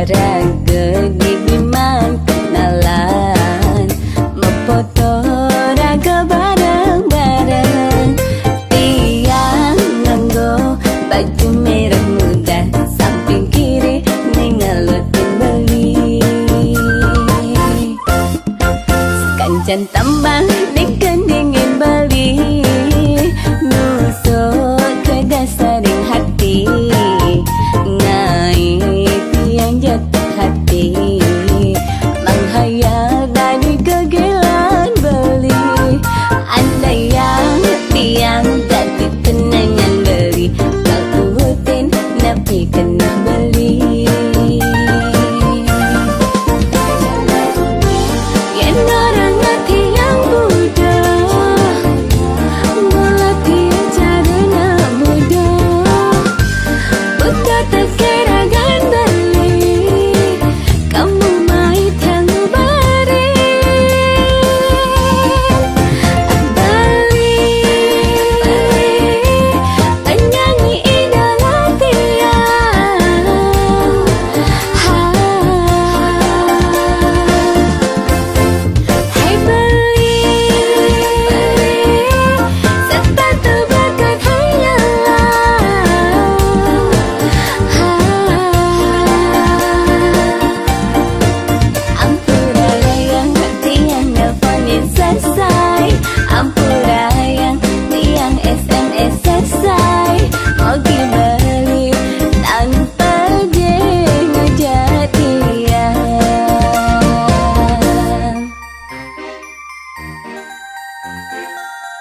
di biman kenalan Mepoto raga barang-barang Tiang nganggo baju merah muda Samping kiri ningalutin beli Kancan tambah di kendingin beli and I'm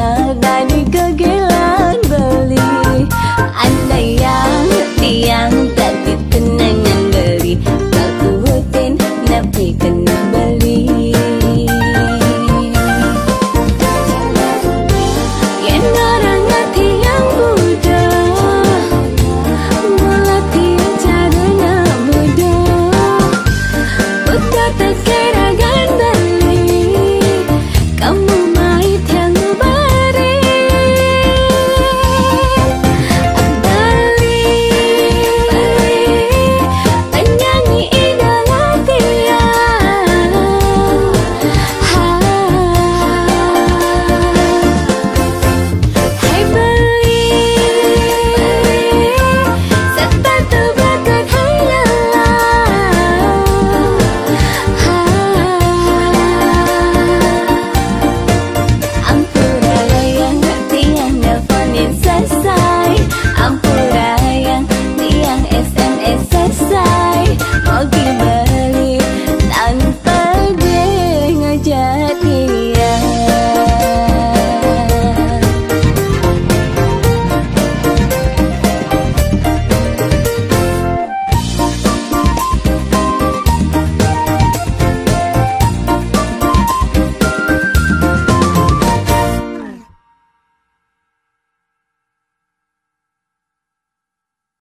ada